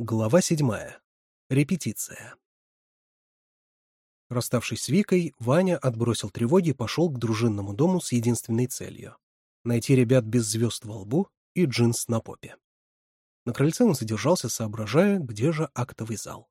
Глава седьмая. Репетиция. Расставшись с Викой, Ваня отбросил тревоги и пошел к дружинному дому с единственной целью — найти ребят без звезд во лбу и джинс на попе. На крыльце он задержался, соображая, где же актовый зал.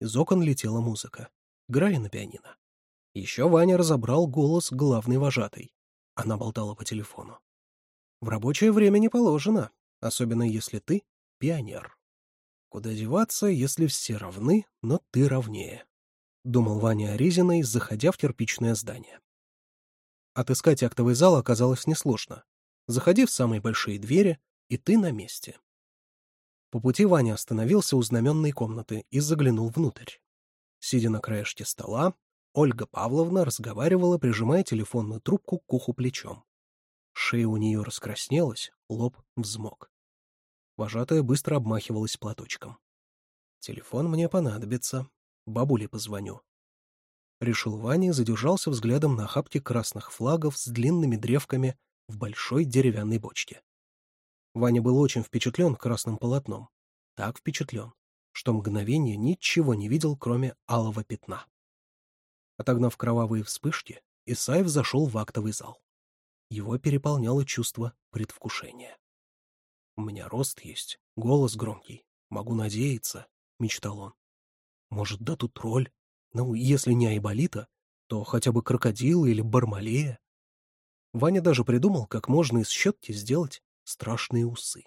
Из окон летела музыка, играя на пианино. Еще Ваня разобрал голос главной вожатой. Она болтала по телефону. «В рабочее время не положено, особенно если ты — пионер». Куда деваться, если все равны, но ты равнее? — думал Ваня Орезиной, заходя в кирпичное здание. Отыскать актовый зал оказалось несложно. Заходи в самые большие двери, и ты на месте. По пути Ваня остановился у знаменной комнаты и заглянул внутрь. Сидя на краешке стола, Ольга Павловна разговаривала, прижимая телефонную трубку к уху плечом. Шея у нее раскраснелась, лоб взмок. Вожатая быстро обмахивалась платочком. «Телефон мне понадобится. Бабуле позвоню». Решил Ваня задержался взглядом на хапке красных флагов с длинными древками в большой деревянной бочке. Ваня был очень впечатлен красным полотном. Так впечатлен, что мгновение ничего не видел, кроме алого пятна. Отогнав кровавые вспышки, Исаев зашел в актовый зал. Его переполняло чувство предвкушения. У меня рост есть, голос громкий. Могу надеяться, — мечтал он. Может, да тут роль? Ну, если не Айболита, то хотя бы крокодил или бармалея. Ваня даже придумал, как можно из щетки сделать страшные усы.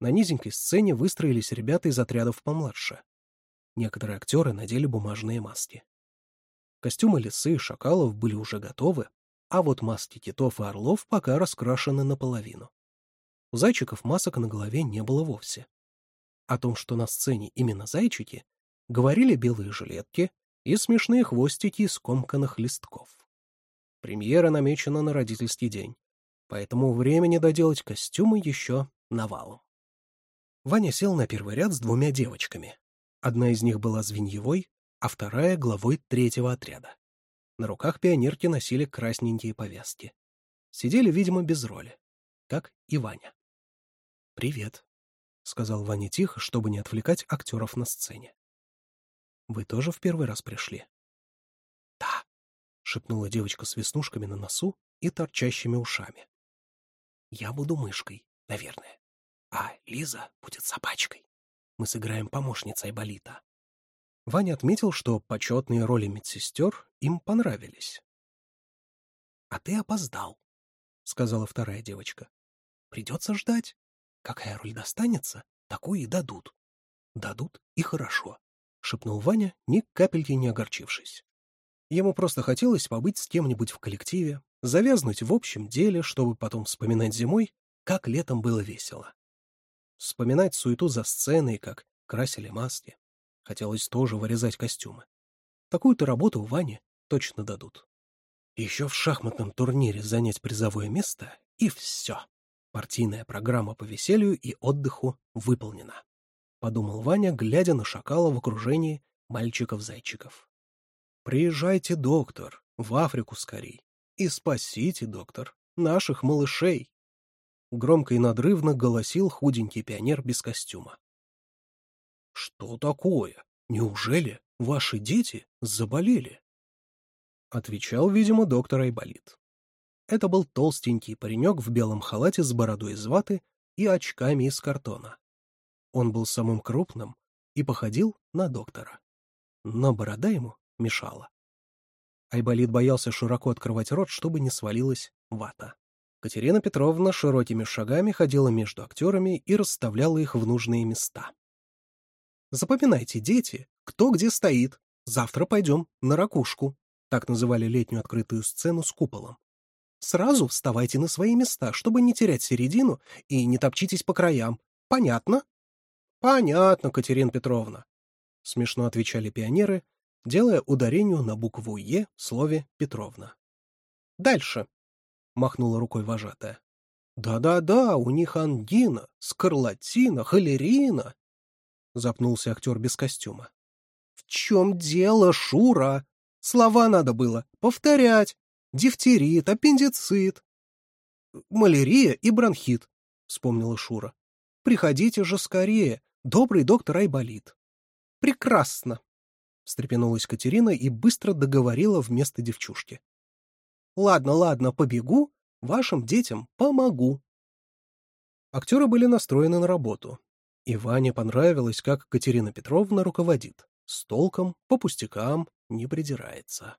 На низенькой сцене выстроились ребята из отрядов помладше. Некоторые актеры надели бумажные маски. Костюмы лисы и шакалов были уже готовы, а вот маски китов и орлов пока раскрашены наполовину. У зайчиков масок на голове не было вовсе. О том, что на сцене именно зайчики, говорили белые жилетки и смешные хвостики из комканных листков. Премьера намечена на родительский день, поэтому времени доделать костюмы еще навалом. Ваня сел на первый ряд с двумя девочками. Одна из них была звеньевой, а вторая — главой третьего отряда. На руках пионерки носили красненькие повязки. Сидели, видимо, без роли, как и Ваня. «Привет», — сказал Ваня тихо, чтобы не отвлекать актеров на сцене. «Вы тоже в первый раз пришли?» «Да», — шепнула девочка с веснушками на носу и торчащими ушами. «Я буду мышкой, наверное, а Лиза будет собачкой. Мы сыграем помощницей Айболита». Ваня отметил, что почетные роли медсестер им понравились. «А ты опоздал», — сказала вторая девочка. «Придется ждать». Какая роль достанется, такую и дадут. Дадут и хорошо, — шепнул Ваня, ни капельки не огорчившись. Ему просто хотелось побыть с кем-нибудь в коллективе, завязнуть в общем деле, чтобы потом вспоминать зимой, как летом было весело. Вспоминать суету за сценой, как красили маски. Хотелось тоже вырезать костюмы. Такую-то работу Ване точно дадут. Еще в шахматном турнире занять призовое место — и все. Партийная программа по веселью и отдыху выполнена, — подумал Ваня, глядя на шакала в окружении мальчиков-зайчиков. — Приезжайте, доктор, в Африку скорей, и спасите, доктор, наших малышей! — громко и надрывно голосил худенький пионер без костюма. — Что такое? Неужели ваши дети заболели? — отвечал, видимо, доктор Айболит. Это был толстенький паренек в белом халате с бородой из ваты и очками из картона. Он был самым крупным и походил на доктора. Но борода ему мешала. Айболит боялся широко открывать рот, чтобы не свалилась вата. Катерина Петровна широкими шагами ходила между актерами и расставляла их в нужные места. «Запоминайте, дети, кто где стоит. Завтра пойдем на ракушку», — так называли летнюю открытую сцену с куполом. Сразу вставайте на свои места, чтобы не терять середину, и не топчитесь по краям. Понятно? — Понятно, Катерина Петровна, — смешно отвечали пионеры, делая ударение на букву «Е» в слове «Петровна». — Дальше, — махнула рукой вожатая. «Да-да-да, у них ангина, скарлатина, холерина!» — запнулся актер без костюма. «В чем дело, Шура? Слова надо было повторять, Дифтерит, аппендицит, малярия и бронхит, — вспомнила Шура. Приходите же скорее, добрый доктор Айболит. Прекрасно, — встрепенулась Катерина и быстро договорила вместо девчушки. Ладно, ладно, побегу, вашим детям помогу. Актеры были настроены на работу. И Ване понравилось, как Катерина Петровна руководит. С толком, по пустякам, не придирается.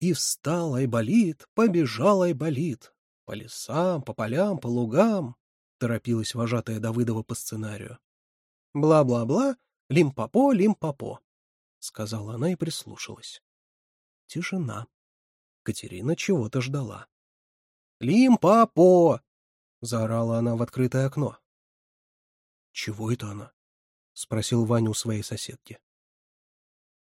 И встал Айболит, побежал Айболит. По лесам, по полям, по лугам, — торопилась вожатая Давыдова по сценарию. «Бла-бла-бла, лимпопо, лимпопо», — сказала она и прислушалась. Тишина. Катерина чего-то ждала. «Лимпопо!» — заорала она в открытое окно. «Чего это она?» — спросил Ваня у своей соседки.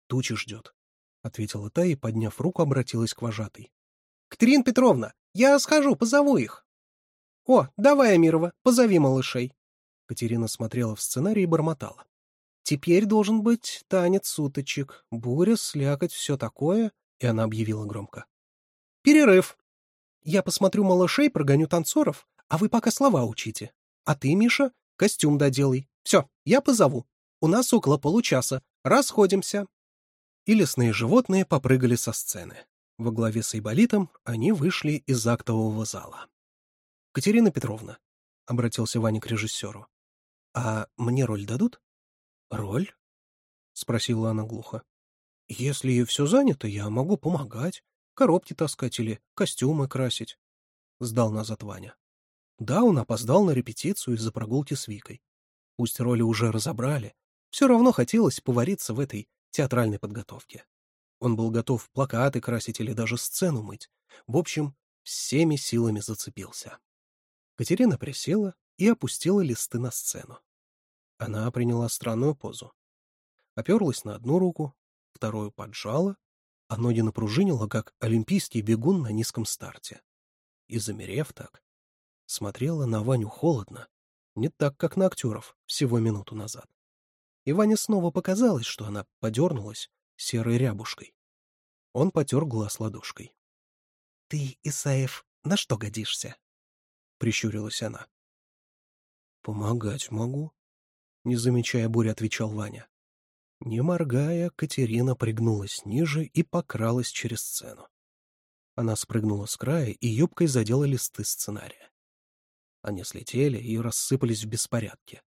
«Тучи ждет», — ответила та и, подняв руку, обратилась к вожатой. — Катерина Петровна, я схожу, позову их. — О, давай, Амирова, позови малышей. Катерина смотрела в сценарий и бормотала. — Теперь должен быть танец суточек, буря, слякоть, все такое, — и она объявила громко. — Перерыв. Я посмотрю малышей, прогоню танцоров, а вы пока слова учите. А ты, Миша, костюм доделай. Все, я позову. У нас около получаса. Расходимся и лесные животные попрыгали со сцены. Во главе с Айболитом они вышли из актового зала. — Катерина Петровна, — обратился Ваня к режиссеру, — а мне роль дадут? — Роль? — спросила она глухо. — Если все занято, я могу помогать, коробки таскать или костюмы красить, — сдал назад Ваня. Да, он опоздал на репетицию из-за прогулки с Викой. Пусть роли уже разобрали, все равно хотелось повариться в этой театральной подготовки. Он был готов плакаты красить или даже сцену мыть. В общем, всеми силами зацепился. Катерина присела и опустила листы на сцену. Она приняла странную позу. Оперлась на одну руку, вторую поджала, а ноги напружинила, как олимпийский бегун на низком старте. И, замерев так, смотрела на Ваню холодно, не так, как на актеров всего минуту назад. И Ване снова показалось, что она подернулась серой рябушкой. Он потер глаз ладошкой. — Ты, Исаев, на что годишься? — прищурилась она. — Помогать могу, — не замечая буря, отвечал Ваня. Не моргая, Катерина пригнулась ниже и покралась через сцену. Она спрыгнула с края и юбкой задела листы сценария. Они слетели и рассыпались в беспорядке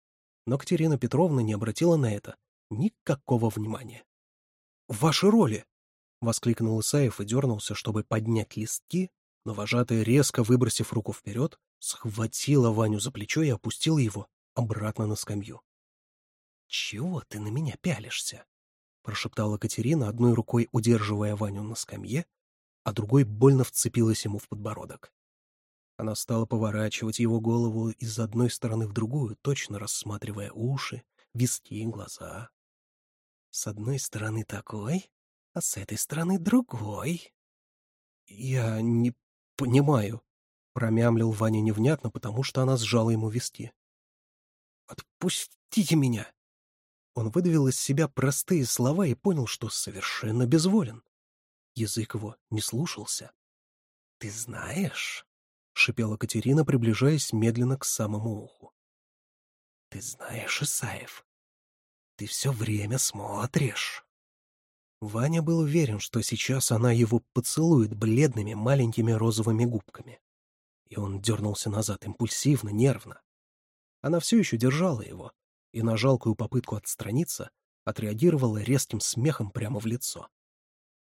но Катерина Петровна не обратила на это никакого внимания. «Ваши роли!» — воскликнул Исаев и дернулся, чтобы поднять листки, но вожатая, резко выбросив руку вперед, схватила Ваню за плечо и опустила его обратно на скамью. «Чего ты на меня пялишься?» — прошептала Катерина, одной рукой удерживая Ваню на скамье, а другой больно вцепилась ему в подбородок. Она стала поворачивать его голову из одной стороны в другую, точно рассматривая уши, виски и глаза. С одной стороны такой, а с этой стороны другой. «Я не понимаю», — промямлил Ваня невнятно, потому что она сжала ему виски. «Отпустите меня!» Он выдавил из себя простые слова и понял, что совершенно безволен. Язык его не слушался. «Ты знаешь...» — шипела Катерина, приближаясь медленно к самому уху. «Ты знаешь, Исаев, ты все время смотришь». Ваня был уверен, что сейчас она его поцелует бледными маленькими розовыми губками. И он дернулся назад импульсивно, нервно. Она все еще держала его, и на жалкую попытку отстраниться отреагировала резким смехом прямо в лицо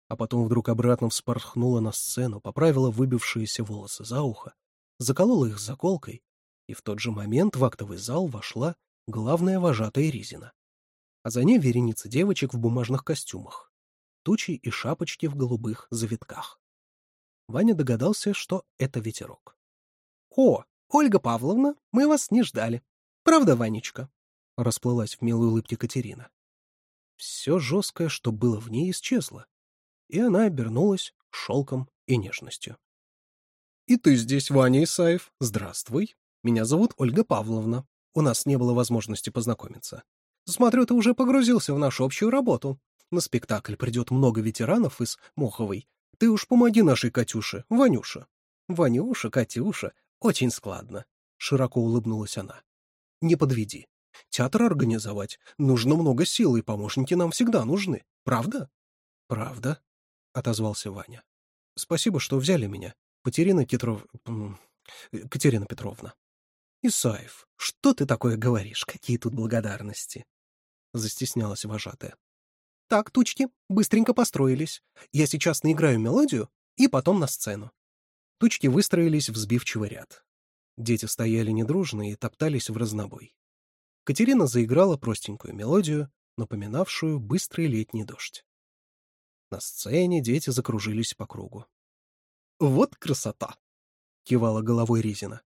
а потом вдруг обратно вспорхнула на сцену, поправила выбившиеся волосы за ухо, заколола их заколкой, и в тот же момент в актовый зал вошла главная вожатая Ризина. А за ней вереница девочек в бумажных костюмах, тучи и шапочки в голубых завитках. Ваня догадался, что это ветерок. — О, Ольга Павловна, мы вас не ждали. Правда, Ванечка? — расплылась в милой улыбке Катерина. Все жесткое, что было в ней, исчезло и она обернулась шелком и нежностью. «И ты здесь, Ваня Исаев. Здравствуй. Меня зовут Ольга Павловна. У нас не было возможности познакомиться. Смотрю, ты уже погрузился в нашу общую работу. На спектакль придет много ветеранов из Моховой. Ты уж помоги нашей Катюше, Ванюша». «Ванюша, Катюша, очень складно», — широко улыбнулась она. «Не подведи. Театр организовать. Нужно много сил, и помощники нам всегда нужны. Правда?» «Правда», — отозвался Ваня. — Спасибо, что взяли меня, Катерина Петров... Катерина Петровна. — Исаев, что ты такое говоришь? Какие тут благодарности? — застеснялась вожатая. — Так, тучки, быстренько построились. Я сейчас наиграю мелодию и потом на сцену. Тучки выстроились в сбивчивый ряд. Дети стояли недружно и топтались в разнобой. Катерина заиграла простенькую мелодию, напоминавшую быстрый летний дождь. На сцене дети закружились по кругу. «Вот красота!» — кивала головой Резина.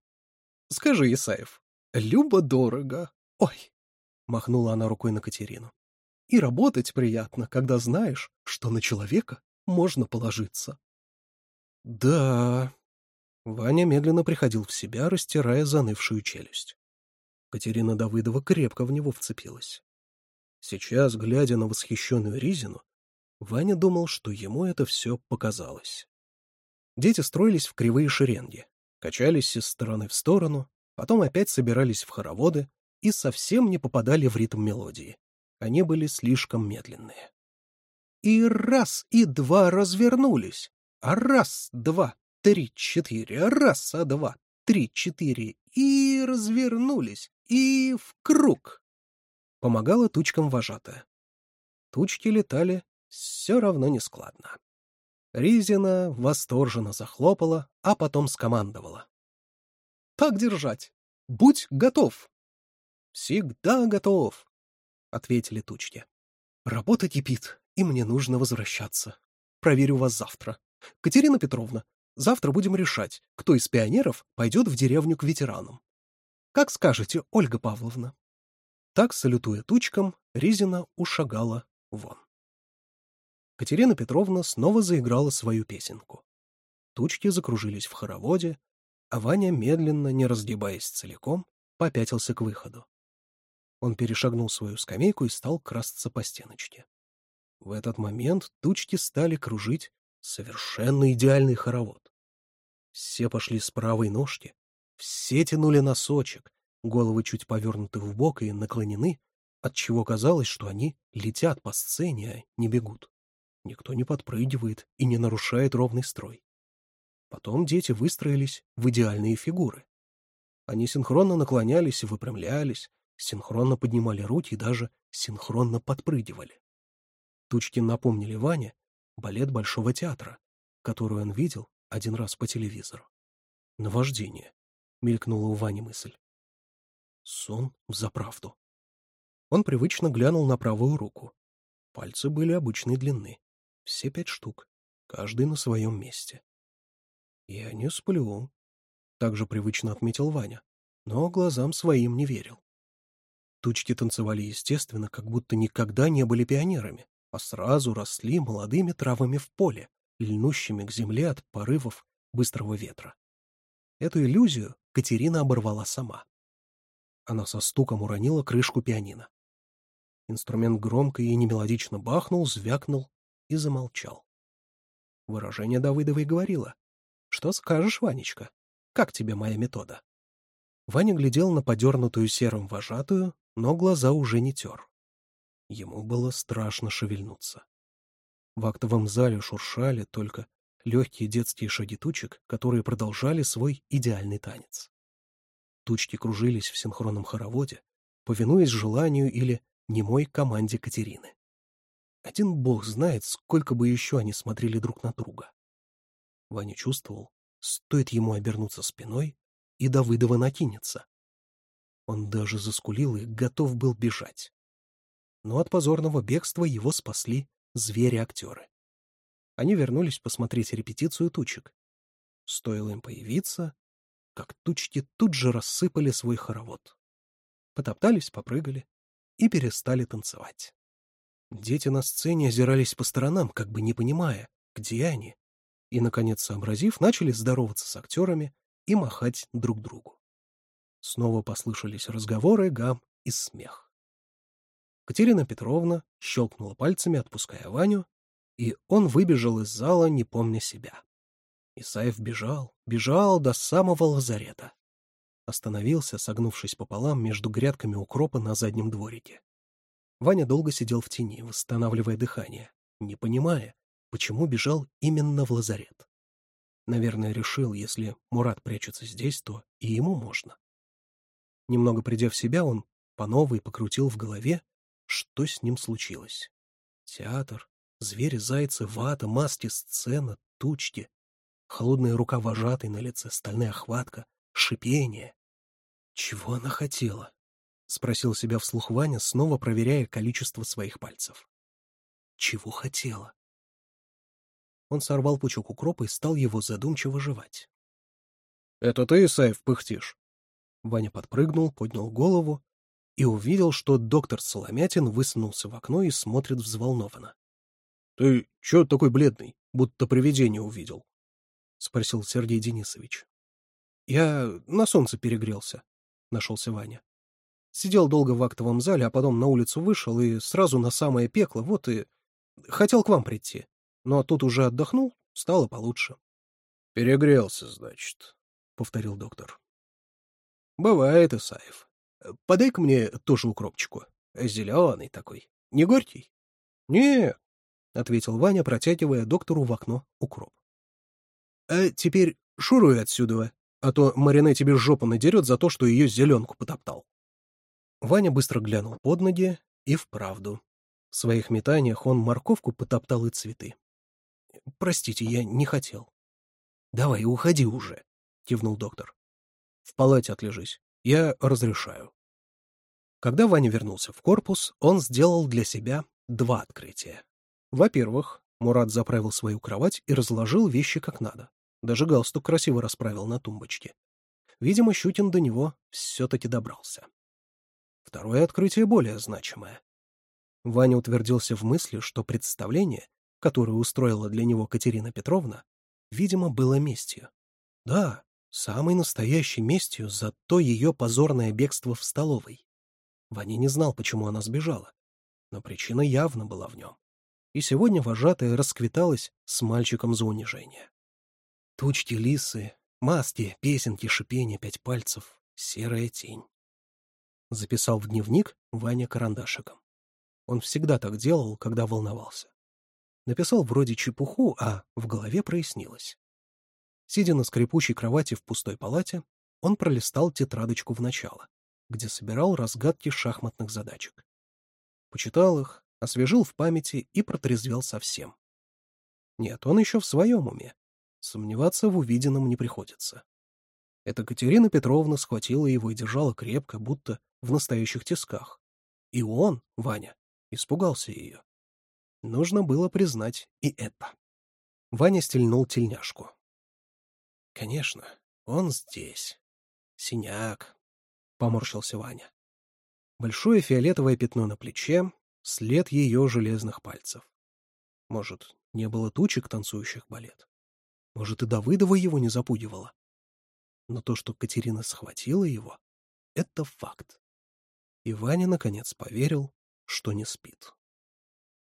«Скажи, Исаев, Люба дорого. Ой!» — махнула она рукой на Катерину. «И работать приятно, когда знаешь, что на человека можно положиться». «Да...» Ваня медленно приходил в себя, растирая занывшую челюсть. Катерина Давыдова крепко в него вцепилась. Сейчас, глядя на восхищенную Ризину, Ваня думал, что ему это все показалось. Дети строились в кривые шеренги, качались из стороны в сторону, потом опять собирались в хороводы и совсем не попадали в ритм мелодии. Они были слишком медленные. И раз, и два развернулись. А раз, два, три, четыре, а раз, а два, три, четыре, и развернулись, и в круг. Помогала тучкам вожатая. Тучки летали все равно нескладно. Ризина восторженно захлопала, а потом скомандовала. «Так держать! Будь готов!» «Всегда готов!» — ответили тучки. «Работа кипит, и мне нужно возвращаться. Проверю вас завтра. Катерина Петровна, завтра будем решать, кто из пионеров пойдет в деревню к ветеранам. Как скажете, Ольга Павловна?» Так, салютуя тучкам, Ризина ушагала вон. Катерина Петровна снова заиграла свою песенку. Тучки закружились в хороводе, а Ваня, медленно, не разгибаясь целиком, попятился к выходу. Он перешагнул свою скамейку и стал красться по стеночке. В этот момент тучки стали кружить совершенно идеальный хоровод. Все пошли с правой ножки, все тянули носочек, головы чуть повернуты в бок и наклонены, отчего казалось, что они летят по сцене, а не бегут никто не подпрыгивает и не нарушает ровный строй. Потом дети выстроились в идеальные фигуры. Они синхронно наклонялись и выпрямлялись, синхронно поднимали руки и даже синхронно подпрыгивали. Тучки напомнили Ване балет Большого театра, которую он видел один раз по телевизору. «Наваждение», — мелькнула у Вани мысль. «Сон взаправду». Он привычно глянул на правую руку. Пальцы были обычной длины все пять штук, каждый на своем месте. «Я не сплю», — также привычно отметил Ваня, но глазам своим не верил. Тучки танцевали естественно, как будто никогда не были пионерами, а сразу росли молодыми травами в поле, льнущими к земле от порывов быстрого ветра. Эту иллюзию Катерина оборвала сама. Она со стуком уронила крышку пианино. Инструмент громко и немелодично бахнул, звякнул и замолчал. Выражение Давыдовой говорило. «Что скажешь, Ванечка? Как тебе моя метода?» Ваня глядел на подернутую серым вожатую, но глаза уже не тер. Ему было страшно шевельнуться. В актовом зале шуршали только легкие детские шаги тучек, которые продолжали свой идеальный танец. Тучки кружились в синхронном хороводе, повинуясь желанию или немой команде Катерины. Один бог знает, сколько бы еще они смотрели друг на друга. Ваня чувствовал, стоит ему обернуться спиной, и Давыдова накинется. Он даже заскулил и готов был бежать. Но от позорного бегства его спасли звери-актеры. Они вернулись посмотреть репетицию тучек. Стоило им появиться, как тучки тут же рассыпали свой хоровод. Потоптались, попрыгали и перестали танцевать. Дети на сцене озирались по сторонам, как бы не понимая, где они. И, наконец, сообразив, начали здороваться с актерами и махать друг другу. Снова послышались разговоры, гам и смех. Катерина Петровна щелкнула пальцами, отпуская Ваню, и он выбежал из зала, не помня себя. Исаев бежал, бежал до самого лазарета. Остановился, согнувшись пополам между грядками укропа на заднем дворике. Ваня долго сидел в тени, восстанавливая дыхание, не понимая, почему бежал именно в лазарет. Наверное, решил, если Мурат прячется здесь, то и ему можно. Немного придя в себя, он по новой покрутил в голове, что с ним случилось. Театр, звери, зайцы, вата, маски, сцена, тучки, холодная рука вожатой на лице, стальная охватка, шипение. Чего она хотела? — спросил себя вслух Ваня, снова проверяя количество своих пальцев. «Чего хотела?» Он сорвал пучок укропа и стал его задумчиво жевать. «Это ты, Исаев, пыхтишь?» Ваня подпрыгнул, поднял голову и увидел, что доктор Соломятин высунулся в окно и смотрит взволнованно. «Ты чё такой бледный, будто привидение увидел?» — спросил Сергей Денисович. «Я на солнце перегрелся», — нашелся Ваня. Сидел долго в актовом зале, а потом на улицу вышел и сразу на самое пекло, вот и... Хотел к вам прийти. Но тут уже отдохнул, стало получше. — Перегрелся, значит, — повторил доктор. — Бывает, Исаев. Подай-ка мне тоже укропчику. Зеленый такой. Не горький? — Нет, — ответил Ваня, протягивая доктору в окно укроп. — А теперь шуруй отсюда, а то Марине тебе жопу надерет за то, что ее зеленку потоптал. Ваня быстро глянул под ноги и вправду. В своих метаниях он морковку потоптал и цветы. «Простите, я не хотел». «Давай, уходи уже», — кивнул доктор. «В палате отлежись. Я разрешаю». Когда Ваня вернулся в корпус, он сделал для себя два открытия. Во-первых, Мурат заправил свою кровать и разложил вещи как надо. Даже галстук красиво расправил на тумбочке. Видимо, Щукин до него все-таки добрался. Второе открытие более значимое. Ваня утвердился в мысли, что представление, которое устроила для него Катерина Петровна, видимо, было местью. Да, самой настоящей местью за то ее позорное бегство в столовой. Ваня не знал, почему она сбежала, но причина явно была в нем. И сегодня вожатая расквиталась с мальчиком за унижение. Тучки лисы, маски, песенки, шипение пять пальцев, серая тень. — записал в дневник Ваня карандашиком. Он всегда так делал, когда волновался. Написал вроде чепуху, а в голове прояснилось. Сидя на скрипучей кровати в пустой палате, он пролистал тетрадочку в начало, где собирал разгадки шахматных задачек. Почитал их, освежил в памяти и протрезвел совсем. Нет, он еще в своем уме. Сомневаться в увиденном не приходится. Эта Катерина Петровна схватила его и держала крепко, будто в настоящих тисках. И он, Ваня, испугался ее. Нужно было признать и это. Ваня стельнул тельняшку. «Конечно, он здесь. Синяк», — поморщился Ваня. Большое фиолетовое пятно на плече, след ее железных пальцев. Может, не было тучек, танцующих балет? Может, и Давыдова его не запугивала? Но то, что Катерина схватила его, — это факт. И Ваня, наконец, поверил, что не спит.